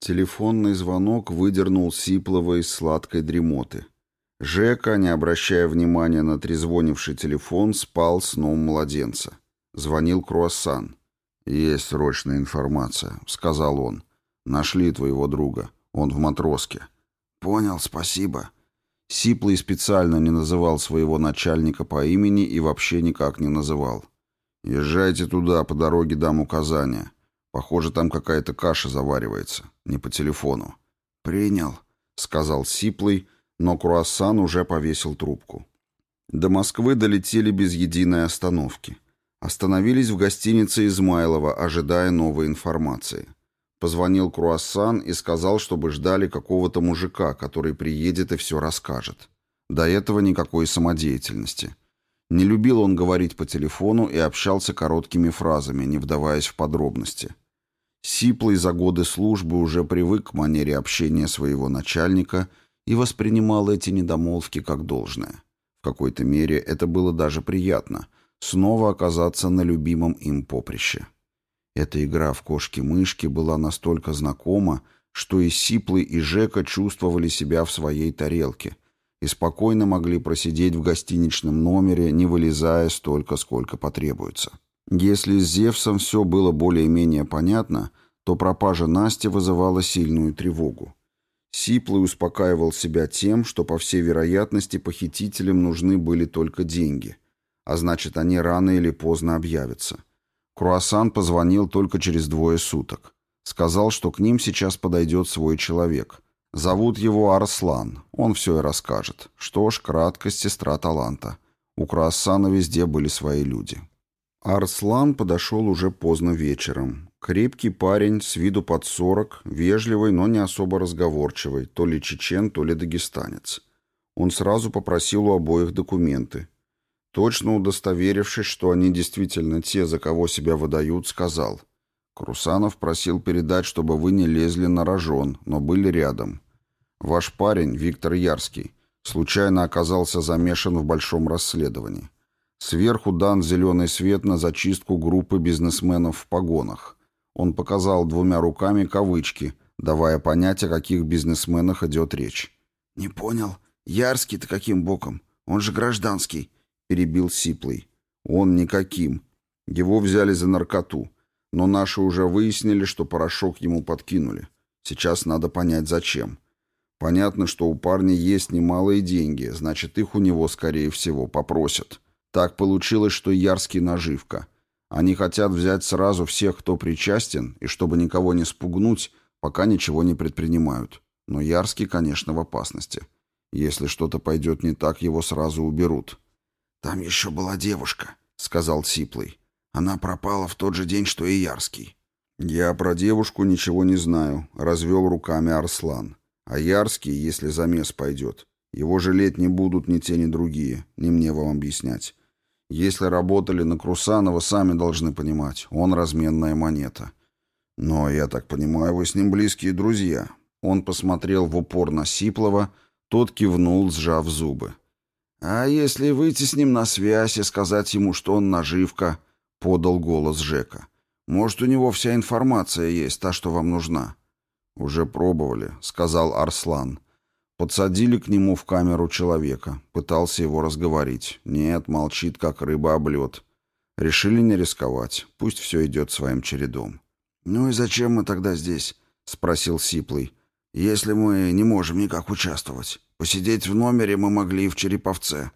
Телефонный звонок выдернул Сиплова из сладкой дремоты. Жека, не обращая внимания на трезвонивший телефон, спал сном младенца. Звонил Круассан. «Есть срочная информация», — сказал он. «Нашли твоего друга. Он в матроске». «Понял, спасибо». Сиплый специально не называл своего начальника по имени и вообще никак не называл. «Езжайте туда, по дороге дам указания. Похоже, там какая-то каша заваривается. Не по телефону». «Принял», — сказал Сиплый, но Круассан уже повесил трубку. До Москвы долетели без единой остановки. Остановились в гостинице Измайлова, ожидая новой информации. Позвонил Круассан и сказал, чтобы ждали какого-то мужика, который приедет и все расскажет. До этого никакой самодеятельности. Не любил он говорить по телефону и общался короткими фразами, не вдаваясь в подробности. Сиплый за годы службы уже привык к манере общения своего начальника и воспринимал эти недомолвки как должное. В какой-то мере это было даже приятно – снова оказаться на любимом им поприще. Эта игра в кошки-мышки была настолько знакома, что и Сиплый, и Жека чувствовали себя в своей тарелке и спокойно могли просидеть в гостиничном номере, не вылезая столько, сколько потребуется. Если с Зевсом все было более-менее понятно, то пропажа Насти вызывала сильную тревогу. Сиплый успокаивал себя тем, что, по всей вероятности, похитителям нужны были только деньги – а значит, они рано или поздно объявятся. Круассан позвонил только через двое суток. Сказал, что к ним сейчас подойдет свой человек. Зовут его Арслан, он все и расскажет. Что ж, краткость сестра таланта. У Круассана везде были свои люди. Арслан подошел уже поздно вечером. Крепкий парень, с виду под сорок, вежливый, но не особо разговорчивый, то ли чечен, то ли дагестанец. Он сразу попросил у обоих документы, Точно удостоверившись, что они действительно те, за кого себя выдают, сказал. Крусанов просил передать, чтобы вы не лезли на рожон, но были рядом. Ваш парень, Виктор Ярский, случайно оказался замешан в большом расследовании. Сверху дан зеленый свет на зачистку группы бизнесменов в погонах. Он показал двумя руками кавычки, давая понять, о каких бизнесменах идет речь. «Не понял. Ярский-то каким боком? Он же гражданский. — перебил Сиплый. «Он никаким. Его взяли за наркоту. Но наши уже выяснили, что порошок ему подкинули. Сейчас надо понять, зачем. Понятно, что у парня есть немалые деньги, значит, их у него, скорее всего, попросят. Так получилось, что Ярский наживка. Они хотят взять сразу всех, кто причастен, и чтобы никого не спугнуть, пока ничего не предпринимают. Но Ярский, конечно, в опасности. Если что-то пойдет не так, его сразу уберут». «Там еще была девушка», — сказал Сиплый. «Она пропала в тот же день, что и Ярский». «Я про девушку ничего не знаю», — развел руками Арслан. «А Ярский, если замес пойдет, его жалеть не будут ни те, ни другие, не мне вам объяснять. Если работали на Крусанова, сами должны понимать, он разменная монета». «Но, я так понимаю, вы с ним близкие друзья». Он посмотрел в упор на Сиплова, тот кивнул, сжав зубы. «А если выйти с ним на связь и сказать ему, что он наживка?» — подал голос Жека. «Может, у него вся информация есть, та, что вам нужна?» «Уже пробовали», — сказал Арслан. Подсадили к нему в камеру человека. Пытался его разговорить. Нет, молчит, как рыба об лед. Решили не рисковать. Пусть все идет своим чередом. «Ну и зачем мы тогда здесь?» — спросил Сиплый. «Если мы не можем никак участвовать». Посидеть в номере мы могли и в Череповце.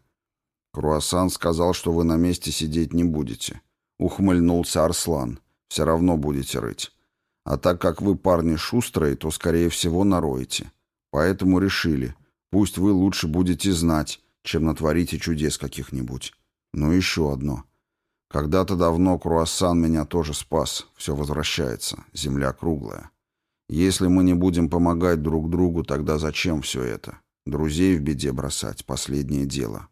Круассан сказал, что вы на месте сидеть не будете. Ухмыльнулся Арслан. Все равно будете рыть. А так как вы парни шустрые, то, скорее всего, нароете. Поэтому решили, пусть вы лучше будете знать, чем натворите чудес каких-нибудь. Но еще одно. Когда-то давно Круассан меня тоже спас. Все возвращается. Земля круглая. Если мы не будем помогать друг другу, тогда зачем все это? Друзей в беде бросать — последнее дело.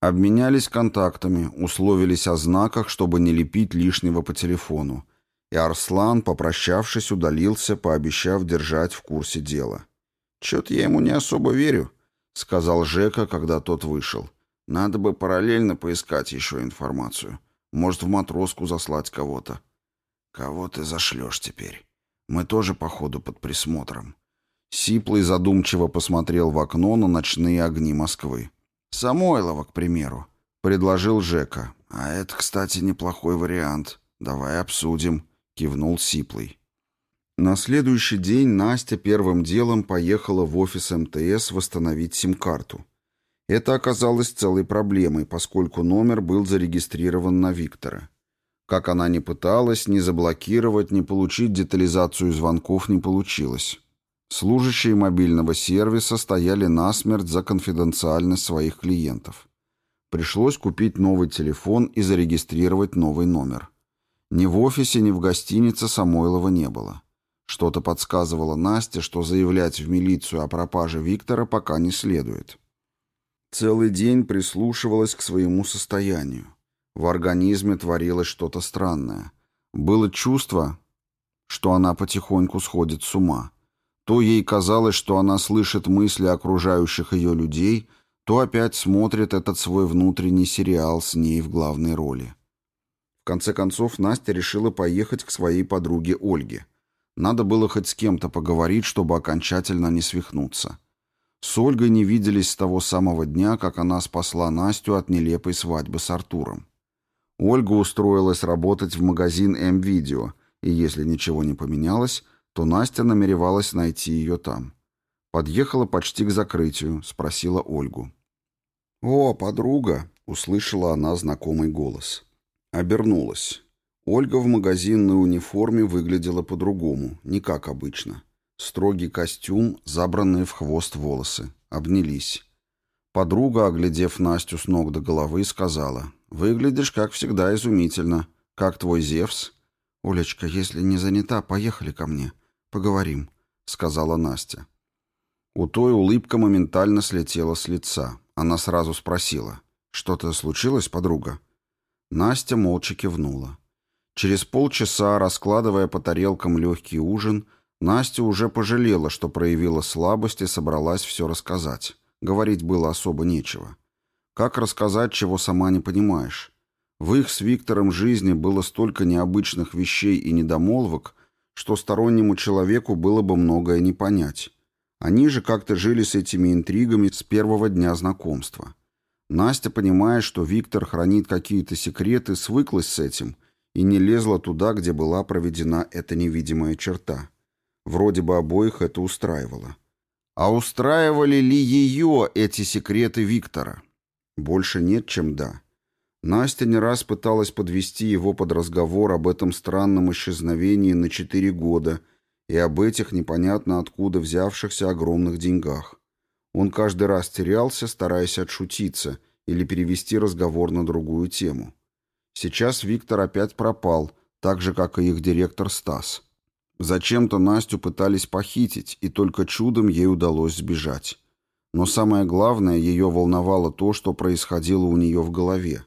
Обменялись контактами, условились о знаках, чтобы не лепить лишнего по телефону. И Арслан, попрощавшись, удалился, пообещав держать в курсе дела. «Чё-то я ему не особо верю», — сказал Жека, когда тот вышел. «Надо бы параллельно поискать еще информацию. Может, в матроску заслать кого-то». «Кого ты зашлешь теперь? Мы тоже, походу, под присмотром». Сиплый задумчиво посмотрел в окно на ночные огни Москвы. «Самойлова, к примеру», — предложил Жека. «А это, кстати, неплохой вариант. Давай обсудим», — кивнул Сиплый. На следующий день Настя первым делом поехала в офис МТС восстановить сим-карту. Это оказалось целой проблемой, поскольку номер был зарегистрирован на Виктора. Как она ни пыталась, ни заблокировать, ни получить детализацию звонков не получилось. Служащие мобильного сервиса стояли насмерть за конфиденциальность своих клиентов. Пришлось купить новый телефон и зарегистрировать новый номер. Ни в офисе, ни в гостинице Самойлова не было. Что-то подсказывало Насте, что заявлять в милицию о пропаже Виктора пока не следует. Целый день прислушивалась к своему состоянию. В организме творилось что-то странное. Было чувство, что она потихоньку сходит с ума. То ей казалось, что она слышит мысли окружающих ее людей, то опять смотрит этот свой внутренний сериал с ней в главной роли. В конце концов, Настя решила поехать к своей подруге Ольге. Надо было хоть с кем-то поговорить, чтобы окончательно не свихнуться. С Ольгой не виделись с того самого дня, как она спасла Настю от нелепой свадьбы с Артуром. Ольга устроилась работать в магазин М-Видео, и если ничего не поменялось, то Настя намеревалась найти ее там. Подъехала почти к закрытию, спросила Ольгу. «О, подруга!» — услышала она знакомый голос. Обернулась. Ольга в магазинной униформе выглядела по-другому, не как обычно. Строгий костюм, забранные в хвост волосы. Обнялись. Подруга, оглядев Настю с ног до головы, сказала, «Выглядишь, как всегда, изумительно. Как твой Зевс?» «Олечка, если не занята, поехали ко мне. Поговорим», — сказала Настя. У той улыбка моментально слетела с лица. Она сразу спросила, «Что-то случилось, подруга?» Настя молча кивнула. Через полчаса, раскладывая по тарелкам легкий ужин, Настя уже пожалела, что проявила слабость и собралась все рассказать. Говорить было особо нечего. Как рассказать, чего сама не понимаешь? В их с Виктором жизни было столько необычных вещей и недомолвок, что стороннему человеку было бы многое не понять. Они же как-то жили с этими интригами с первого дня знакомства. Настя, понимая, что Виктор хранит какие-то секреты, свыклась с этим и не лезла туда, где была проведена эта невидимая черта. Вроде бы обоих это устраивало. А устраивали ли ее эти секреты Виктора? Больше нет, чем да. Настя не раз пыталась подвести его под разговор об этом странном исчезновении на четыре года и об этих непонятно откуда взявшихся огромных деньгах. Он каждый раз терялся, стараясь отшутиться или перевести разговор на другую тему. Сейчас Виктор опять пропал, так же, как и их директор Стас. Зачем-то Настю пытались похитить, и только чудом ей удалось сбежать. Но самое главное, ее волновало то, что происходило у нее в голове.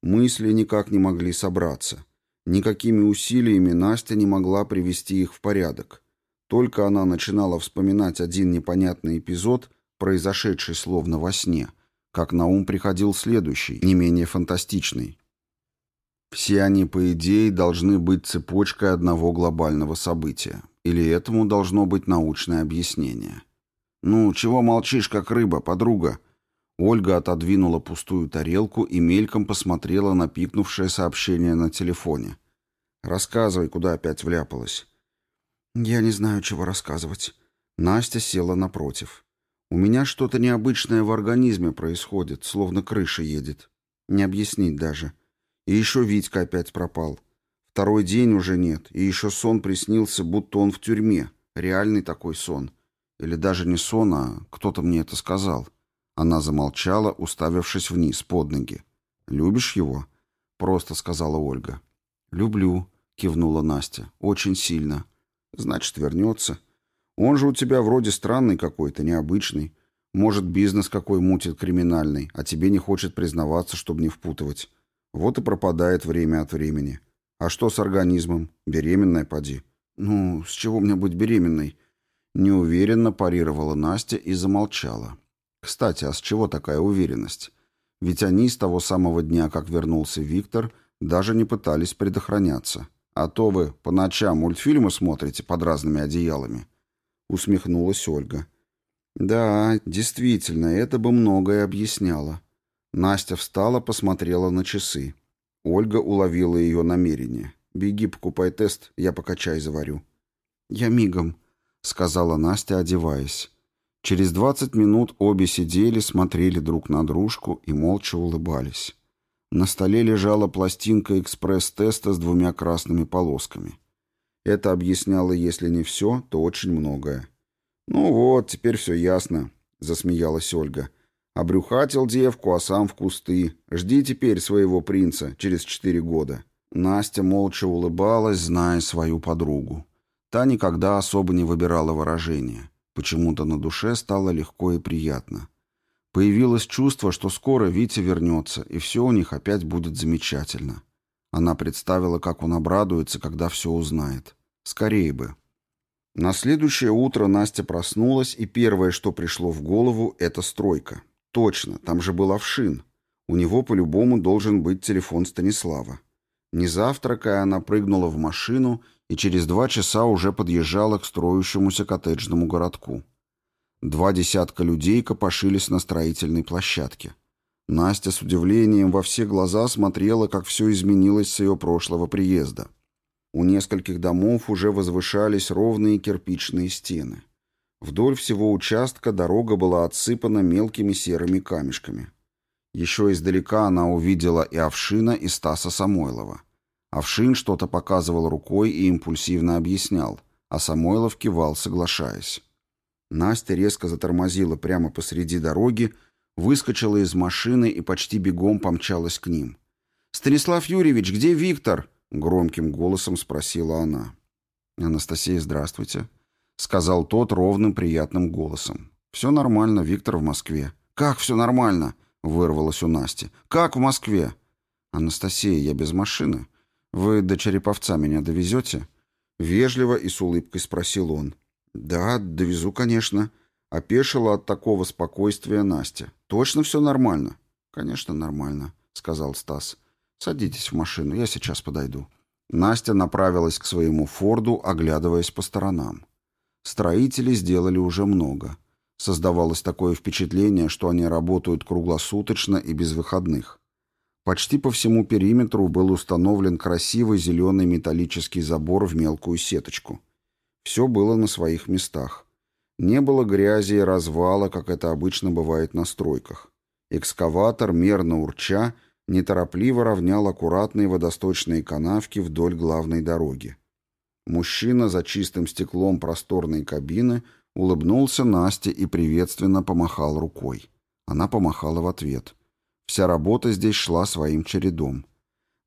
Мысли никак не могли собраться. Никакими усилиями Настя не могла привести их в порядок. Только она начинала вспоминать один непонятный эпизод, произошедший словно во сне, как на ум приходил следующий, не менее фантастичный. Все они, по идее, должны быть цепочкой одного глобального события. Или этому должно быть научное объяснение. «Ну, чего молчишь, как рыба, подруга?» Ольга отодвинула пустую тарелку и мельком посмотрела на пикнувшее сообщение на телефоне. «Рассказывай, куда опять вляпалась». «Я не знаю, чего рассказывать». Настя села напротив. «У меня что-то необычное в организме происходит, словно крыша едет. Не объяснить даже. И еще Витька опять пропал. Второй день уже нет, и еще сон приснился, будто он в тюрьме. Реальный такой сон. Или даже не сон, а кто-то мне это сказал». Она замолчала, уставившись вниз, под ноги. «Любишь его?» — просто сказала Ольга. «Люблю», — кивнула Настя. «Очень сильно». «Значит, вернется. Он же у тебя вроде странный какой-то, необычный. Может, бизнес какой мутит криминальный, а тебе не хочет признаваться, чтобы не впутывать. Вот и пропадает время от времени. А что с организмом? Беременная поди». «Ну, с чего мне быть беременной?» Неуверенно парировала Настя и замолчала. Кстати, а с чего такая уверенность? Ведь они с того самого дня, как вернулся Виктор, даже не пытались предохраняться. А то вы по ночам мультфильмы смотрите под разными одеялами. Усмехнулась Ольга. Да, действительно, это бы многое объясняло. Настя встала, посмотрела на часы. Ольга уловила ее намерение. «Беги, покупай тест, я пока чай заварю». «Я мигом», — сказала Настя, одеваясь. Через двадцать минут обе сидели, смотрели друг на дружку и молча улыбались. На столе лежала пластинка экспресс-теста с двумя красными полосками. Это объясняло, если не все, то очень многое. «Ну вот, теперь все ясно», — засмеялась Ольга. «Обрюхатил девку, а сам в кусты. Жди теперь своего принца через четыре года». Настя молча улыбалась, зная свою подругу. Та никогда особо не выбирала выражения. Почему-то на душе стало легко и приятно. Появилось чувство, что скоро Витя вернется, и все у них опять будет замечательно. Она представила, как он обрадуется, когда все узнает. Скорее бы. На следующее утро Настя проснулась, и первое, что пришло в голову, это стройка. Точно, там же был Овшин. У него по-любому должен быть телефон Станислава. Не завтракая, она прыгнула в машину и через два часа уже подъезжала к строящемуся коттеджному городку. Два десятка людей копошились на строительной площадке. Настя с удивлением во все глаза смотрела, как все изменилось с ее прошлого приезда. У нескольких домов уже возвышались ровные кирпичные стены. Вдоль всего участка дорога была отсыпана мелкими серыми камешками. Еще издалека она увидела и Овшина, и Стаса Самойлова. Овшин что-то показывал рукой и импульсивно объяснял, а Самойлов кивал, соглашаясь. Настя резко затормозила прямо посреди дороги, выскочила из машины и почти бегом помчалась к ним. «Станислав Юрьевич, где Виктор?» — громким голосом спросила она. «Анастасия, здравствуйте», — сказал тот ровным приятным голосом. «Все нормально, Виктор в Москве». «Как все нормально?» — вырвалось у Насти. «Как в Москве?» «Анастасия, я без машины. Вы до Череповца меня довезете?» Вежливо и с улыбкой спросил он. «Да, довезу, конечно». Опешила от такого спокойствия Настя. «Точно все нормально?» «Конечно, нормально», — сказал Стас. «Садитесь в машину, я сейчас подойду». Настя направилась к своему Форду, оглядываясь по сторонам. Строители сделали уже много. Создавалось такое впечатление, что они работают круглосуточно и без выходных. Почти по всему периметру был установлен красивый зеленый металлический забор в мелкую сеточку. Все было на своих местах. Не было грязи и развала, как это обычно бывает на стройках. Экскаватор, мерно урча, неторопливо равнял аккуратные водосточные канавки вдоль главной дороги. Мужчина за чистым стеклом просторной кабины улыбнулся Насте и приветственно помахал рукой. Она помахала в ответ. Вся работа здесь шла своим чередом.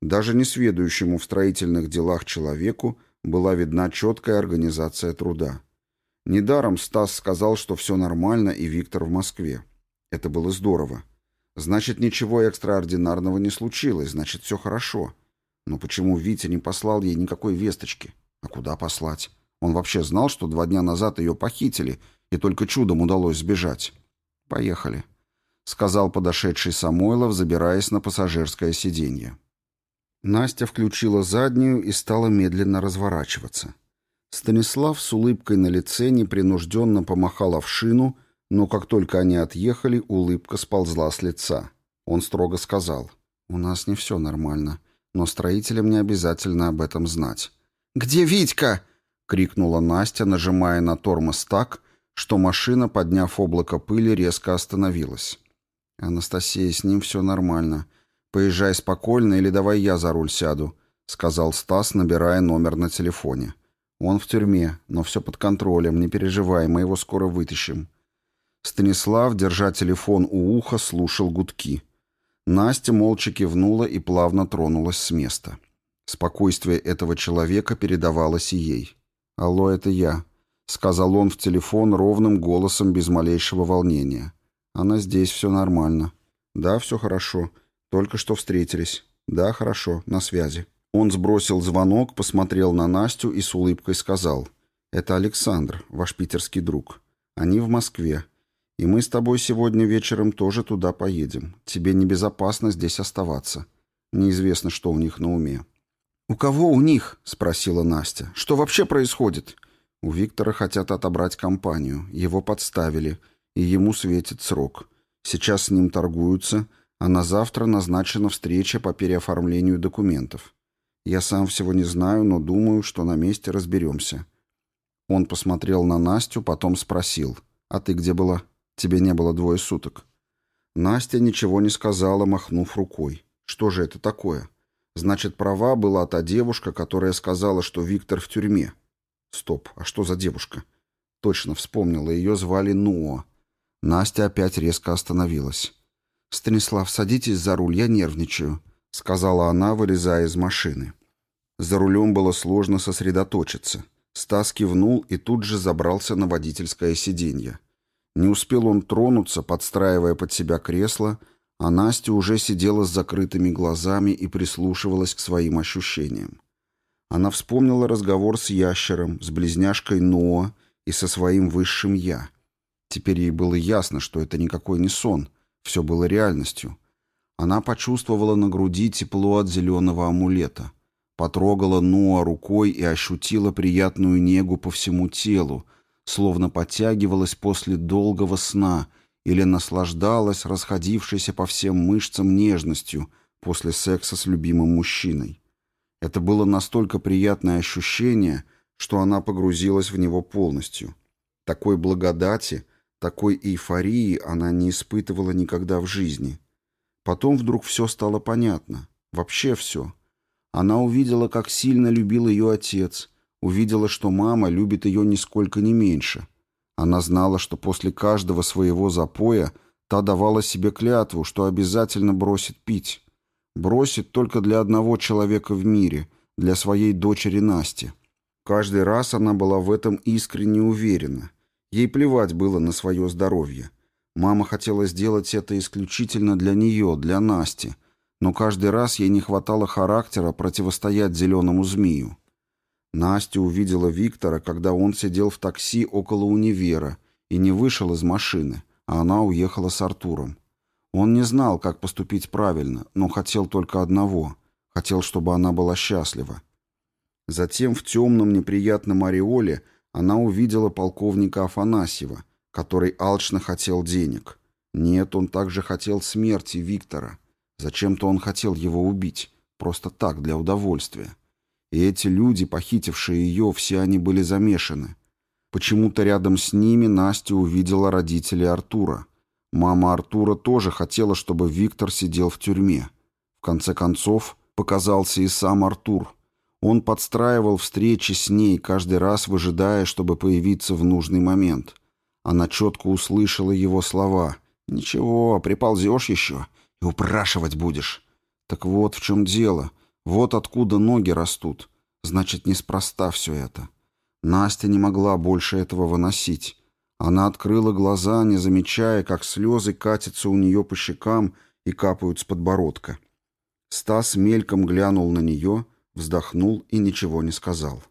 Даже несведущему в строительных делах человеку была видна четкая организация труда. Недаром Стас сказал, что все нормально и Виктор в Москве. Это было здорово. Значит, ничего экстраординарного не случилось, значит, все хорошо. Но почему Витя не послал ей никакой весточки? А куда послать? Он вообще знал, что два дня назад ее похитили, и только чудом удалось сбежать. «Поехали», — сказал подошедший Самойлов, забираясь на пассажирское сиденье. Настя включила заднюю и стала медленно разворачиваться. Станислав с улыбкой на лице непринужденно помахал овшину, но как только они отъехали, улыбка сползла с лица. Он строго сказал, «У нас не все нормально, но строителям не обязательно об этом знать». «Где Витька?» — крикнула Настя, нажимая на тормоз так, что машина, подняв облако пыли, резко остановилась. «Анастасия, с ним все нормально. «Поезжай спокойно или давай я за руль сяду», — сказал Стас, набирая номер на телефоне. «Он в тюрьме, но все под контролем, не переживай, мы его скоро вытащим». Станислав, держа телефон у уха, слушал гудки. Настя молча кивнула и плавно тронулась с места. Спокойствие этого человека передавалось и ей. «Алло, это я», — сказал он в телефон ровным голосом без малейшего волнения. «Она здесь, все нормально». «Да, все хорошо. Только что встретились. Да, хорошо, на связи. Он сбросил звонок, посмотрел на Настю и с улыбкой сказал. Это Александр, ваш питерский друг. Они в Москве. И мы с тобой сегодня вечером тоже туда поедем. Тебе небезопасно здесь оставаться. Неизвестно, что у них на уме. «У кого у них?» — спросила Настя. «Что вообще происходит?» У Виктора хотят отобрать компанию. Его подставили, и ему светит срок. Сейчас с ним торгуются, а на завтра назначена встреча по переоформлению документов. Я сам всего не знаю, но думаю, что на месте разберемся. Он посмотрел на Настю, потом спросил. «А ты где была? Тебе не было двое суток». Настя ничего не сказала, махнув рукой. «Что же это такое?» Значит, права была та девушка, которая сказала, что Виктор в тюрьме. Стоп, а что за девушка? Точно вспомнила, ее звали Нуо. Настя опять резко остановилась. «Станислав, садитесь за руль, я нервничаю», — сказала она, вылезая из машины. За рулем было сложно сосредоточиться. Стас кивнул и тут же забрался на водительское сиденье. Не успел он тронуться, подстраивая под себя кресло, а Настя уже сидела с закрытыми глазами и прислушивалась к своим ощущениям. Она вспомнила разговор с ящером, с близняшкой Ноа и со своим высшим «я». Теперь ей было ясно, что это никакой не сон, все было реальностью. Она почувствовала на груди тепло от зеленого амулета, потрогала Ноа рукой и ощутила приятную негу по всему телу, словно подтягивалась после долгого сна — или наслаждалась расходившейся по всем мышцам нежностью после секса с любимым мужчиной. Это было настолько приятное ощущение, что она погрузилась в него полностью. Такой благодати, такой эйфории она не испытывала никогда в жизни. Потом вдруг все стало понятно. Вообще все. Она увидела, как сильно любил ее отец, увидела, что мама любит ее нисколько не меньше — она знала, что после каждого своего запоя та давала себе клятву, что обязательно бросит пить. Бросит только для одного человека в мире, для своей дочери Насти. Каждый раз она была в этом искренне уверена. Ей плевать было на свое здоровье. Мама хотела сделать это исключительно для нее, для Насти, но каждый раз ей не хватало характера противостоять зеленому змею. Настя увидела Виктора, когда он сидел в такси около универа и не вышел из машины, а она уехала с Артуром. Он не знал, как поступить правильно, но хотел только одного — хотел, чтобы она была счастлива. Затем в темном неприятном ореоле она увидела полковника Афанасьева, который алчно хотел денег. Нет, он также хотел смерти Виктора. Зачем-то он хотел его убить. Просто так, для удовольствия. И эти люди, похитившие ее, все они были замешаны. Почему-то рядом с ними Настя увидела родителей Артура. Мама Артура тоже хотела, чтобы Виктор сидел в тюрьме. В конце концов, показался и сам Артур. Он подстраивал встречи с ней, каждый раз выжидая, чтобы появиться в нужный момент. Она четко услышала его слова. «Ничего, приползешь еще и упрашивать будешь». Так вот в чем дело — вот откуда ноги растут. Значит, неспроста все это. Настя не могла больше этого выносить. Она открыла глаза, не замечая, как слезы катятся у нее по щекам и капают с подбородка. Стас мельком глянул на нее, вздохнул и ничего не сказал.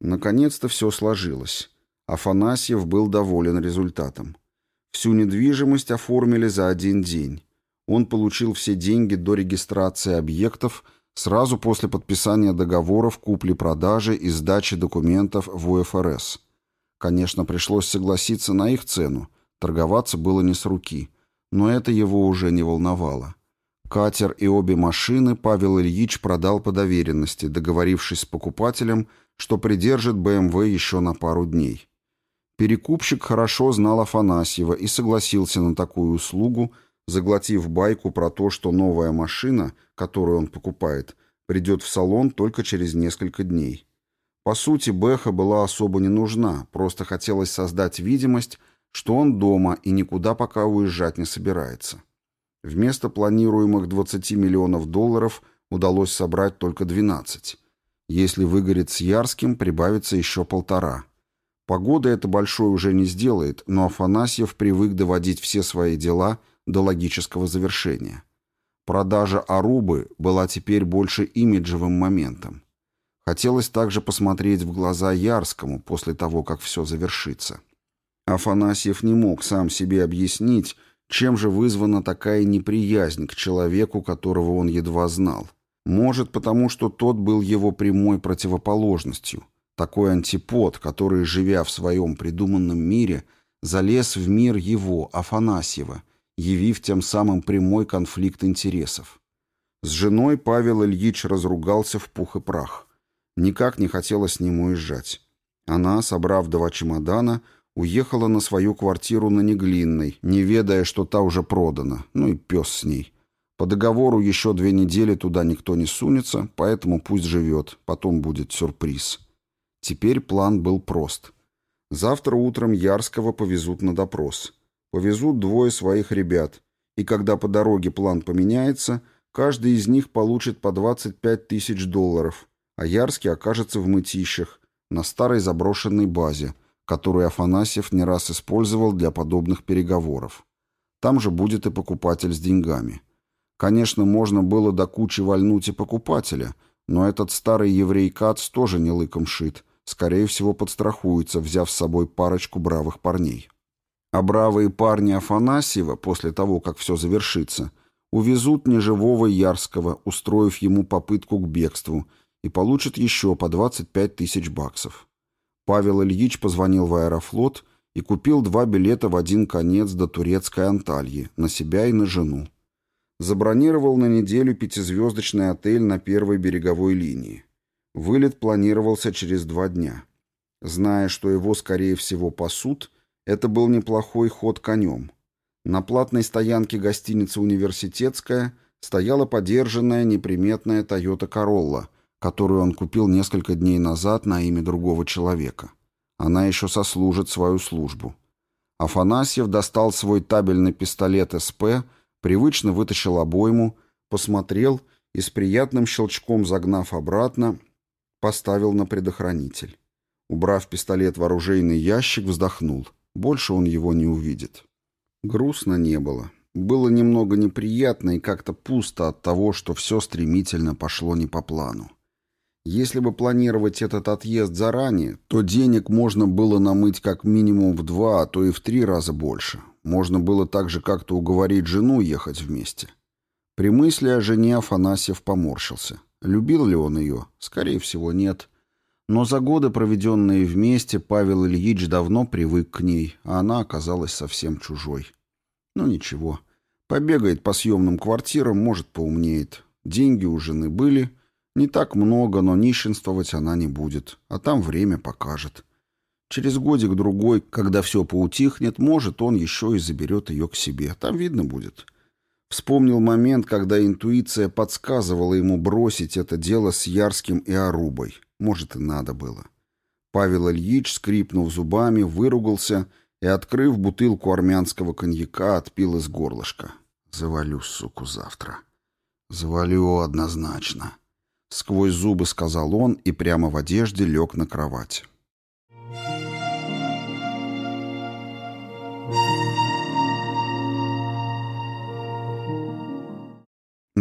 Наконец-то все сложилось. Афанасьев был доволен результатом. Всю недвижимость оформили за один день. Он получил все деньги до регистрации объектов сразу после подписания договоров купли-продажи и сдачи документов в УФРС. Конечно, пришлось согласиться на их цену, торговаться было не с руки, но это его уже не волновало. Катер и обе машины Павел Ильич продал по доверенности, договорившись с покупателем, что придержит БМВ еще на пару дней. Перекупщик хорошо знал Афанасьева и согласился на такую услугу, заглотив байку про то, что новая машина, которую он покупает, придет в салон только через несколько дней. По сути, Бэха была особо не нужна, просто хотелось создать видимость, что он дома и никуда пока уезжать не собирается. Вместо планируемых 20 миллионов долларов удалось собрать только 12. Если выгорит с Ярским, прибавится еще полтора. Погода это большой уже не сделает, но Афанасьев привык доводить все свои дела до логического завершения. Продажа Арубы была теперь больше имиджевым моментом. Хотелось также посмотреть в глаза Ярскому после того, как все завершится. Афанасьев не мог сам себе объяснить, Чем же вызвана такая неприязнь к человеку, которого он едва знал? Может, потому что тот был его прямой противоположностью, такой антипод, который, живя в своем придуманном мире, залез в мир его, Афанасьева, явив тем самым прямой конфликт интересов. С женой Павел Ильич разругался в пух и прах. Никак не хотела с ним уезжать. Она, собрав два чемодана, уехала на свою квартиру на Неглинной, не ведая, что та уже продана, ну и пес с ней. По договору еще две недели туда никто не сунется, поэтому пусть живет, потом будет сюрприз. Теперь план был прост. Завтра утром Ярского повезут на допрос. Повезут двое своих ребят, и когда по дороге план поменяется, каждый из них получит по 25 тысяч долларов, а Ярский окажется в мытищах, на старой заброшенной базе, которую Афанасьев не раз использовал для подобных переговоров. Там же будет и покупатель с деньгами. Конечно, можно было до кучи вальнуть и покупателя, но этот старый еврей-кац тоже не лыком шит, скорее всего подстрахуется, взяв с собой парочку бравых парней. А бравые парни Афанасьева, после того, как все завершится, увезут неживого Ярского, устроив ему попытку к бегству, и получат еще по 25 тысяч баксов. Павел Ильич позвонил в аэрофлот и купил два билета в один конец до турецкой Антальи, на себя и на жену. Забронировал на неделю пятизвездочный отель на первой береговой линии. Вылет планировался через два дня. Зная, что его, скорее всего, пасут, это был неплохой ход конем. На платной стоянке гостиницы «Университетская» стояла подержанная неприметная «Тойота Королла», которую он купил несколько дней назад на имя другого человека. Она еще сослужит свою службу. Афанасьев достал свой табельный пистолет СП, привычно вытащил обойму, посмотрел и с приятным щелчком загнав обратно, поставил на предохранитель. Убрав пистолет в оружейный ящик, вздохнул. Больше он его не увидит. Грустно не было. Было немного неприятно и как-то пусто от того, что все стремительно пошло не по плану. Если бы планировать этот отъезд заранее, то денег можно было намыть как минимум в два, а то и в три раза больше. Можно было также как-то уговорить жену ехать вместе. При мысли о жене Афанасьев поморщился. Любил ли он ее? Скорее всего, нет. Но за годы, проведенные вместе, Павел Ильич давно привык к ней, а она оказалась совсем чужой. Ну ничего. Побегает по съемным квартирам, может, поумнеет. Деньги у жены были — не так много, но нищенствовать она не будет, а там время покажет. Через годик-другой, когда все поутихнет, может, он еще и заберет ее к себе. Там видно будет. Вспомнил момент, когда интуиция подсказывала ему бросить это дело с Ярским и Арубой. Может, и надо было. Павел Ильич, скрипнув зубами, выругался и, открыв бутылку армянского коньяка, отпил из горлышка. «Завалю, суку, завтра. Завалю однозначно». Сквозь зубы сказал он и прямо в одежде лег на кровать.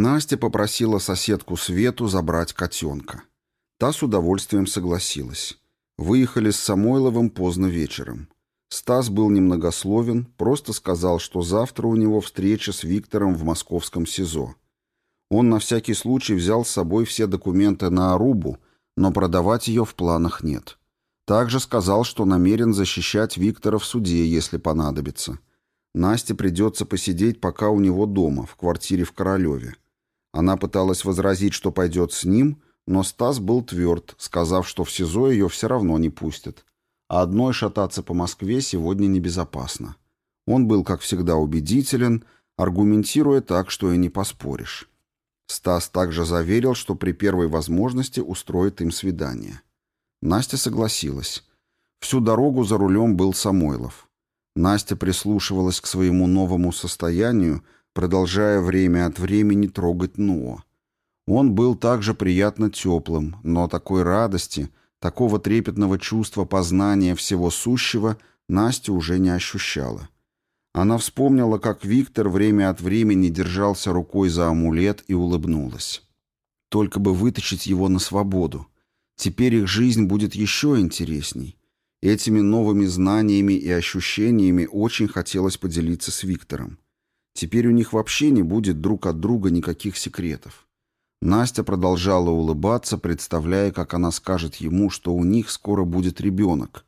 Настя попросила соседку Свету забрать котенка. Та с удовольствием согласилась. Выехали с Самойловым поздно вечером. Стас был немногословен, просто сказал, что завтра у него встреча с Виктором в московском СИЗО. Он на всякий случай взял с собой все документы на Арубу, но продавать ее в планах нет. Также сказал, что намерен защищать Виктора в суде, если понадобится. Насте придется посидеть пока у него дома, в квартире в Королеве. Она пыталась возразить, что пойдет с ним, но Стас был тверд, сказав, что в СИЗО ее все равно не пустят. А одной шататься по Москве сегодня небезопасно. Он был, как всегда, убедителен, аргументируя так, что и не поспоришь. Стас также заверил, что при первой возможности устроит им свидание. Настя согласилась. Всю дорогу за рулем был Самойлов. Настя прислушивалась к своему новому состоянию, продолжая время от времени трогать Ноа. Он был также приятно теплым, но такой радости, такого трепетного чувства познания всего сущего Настя уже не ощущала. Она вспомнила, как Виктор время от времени держался рукой за амулет и улыбнулась. Только бы вытащить его на свободу. Теперь их жизнь будет еще интересней. Этими новыми знаниями и ощущениями очень хотелось поделиться с Виктором. Теперь у них вообще не будет друг от друга никаких секретов. Настя продолжала улыбаться, представляя, как она скажет ему, что у них скоро будет ребенок.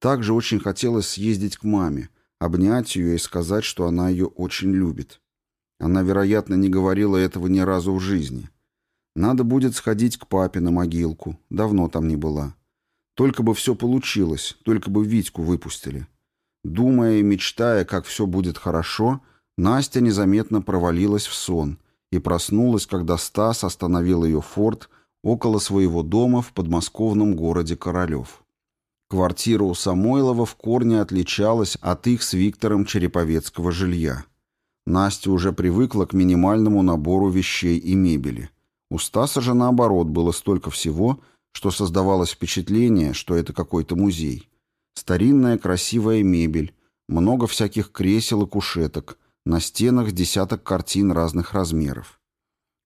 Также очень хотелось съездить к маме, обнять ее и сказать, что она ее очень любит. Она, вероятно, не говорила этого ни разу в жизни. Надо будет сходить к папе на могилку. Давно там не была. Только бы все получилось, только бы Витьку выпустили. Думая и мечтая, как все будет хорошо, Настя незаметно провалилась в сон и проснулась, когда Стас остановил ее форт около своего дома в подмосковном городе Королев. Квартира у Самойлова в корне отличалась от их с Виктором Череповецкого жилья. Настя уже привыкла к минимальному набору вещей и мебели. У Стаса же, наоборот, было столько всего, что создавалось впечатление, что это какой-то музей. Старинная красивая мебель, много всяких кресел и кушеток, на стенах десяток картин разных размеров.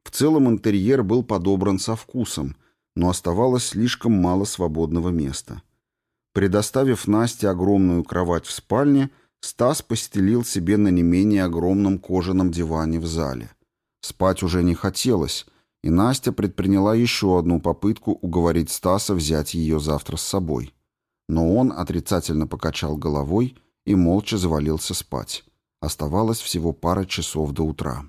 В целом интерьер был подобран со вкусом, но оставалось слишком мало свободного места. Предоставив Насте огромную кровать в спальне, Стас постелил себе на не менее огромном кожаном диване в зале. Спать уже не хотелось, и Настя предприняла еще одну попытку уговорить Стаса взять ее завтра с собой. Но он отрицательно покачал головой и молча завалился спать. Оставалось всего пара часов до утра.